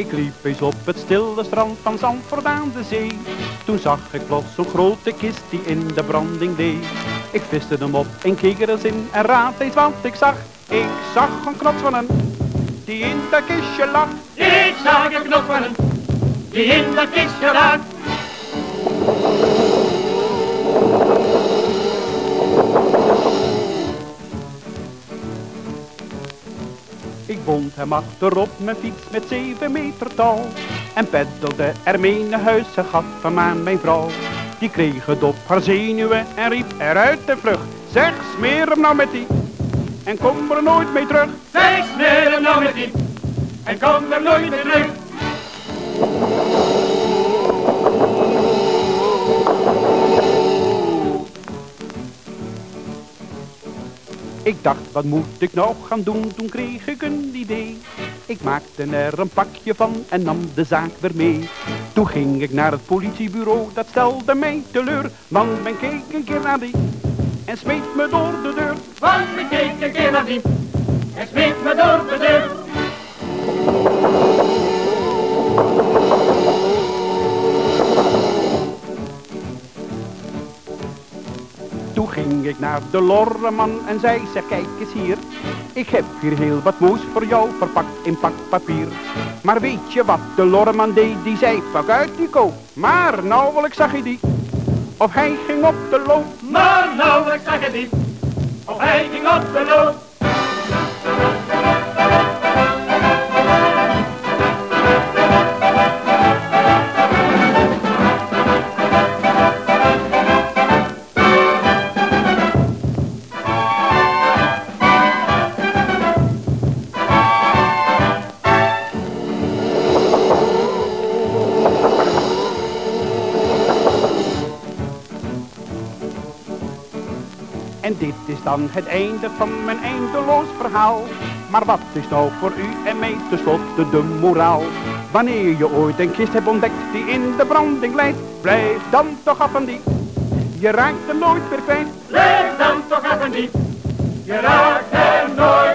Ik liep eens op het stille strand van Zandvoort aan de zee. Toen zag ik plots zo'n grote kist die in de branding deed. Ik viste hem op en keek er eens in en raad eens wat ik zag. Ik zag een knots van een die in dat kistje lag. Ik zag een knop van een die in dat kistje lag. Bond hem achterop mijn fiets met zeven meter touw. En peddelde naar huis en gaf hem aan mijn vrouw. Die kreeg het op haar zenuwen en riep eruit de vlucht. Zeg, smeer hem nou met die en kom er nooit mee terug. Zij smeer hem nou met die en kom er nooit meer terug. Ik dacht, wat moet ik nou gaan doen? Toen kreeg ik een idee. Ik maakte er een pakje van en nam de zaak weer mee. Toen ging ik naar het politiebureau, dat stelde mij teleur. Want men keek een keer naar die en smeet me door de deur. Want ik keek een keer naar die en smeet me door de deur. Toen ging ik naar de lorreman en zei, zeg kijk eens hier. Ik heb hier heel wat moois voor jou verpakt in pakpapier. Maar weet je wat de lorreman deed? Die zei, pak uit die koop. Maar nauwelijks zag je die. Of hij ging op de loop. Maar ik zag het niet. Of hij ging op de loop. En dit is dan het einde van mijn eindeloos verhaal. Maar wat is nou voor u en mij tenslotte de moraal? Wanneer je ooit een kist hebt ontdekt die in de branding leidt, blijf dan toch af van die. Je raakt hem nooit weer kwijt. Blijf dan toch even niet. Je raakt er nooit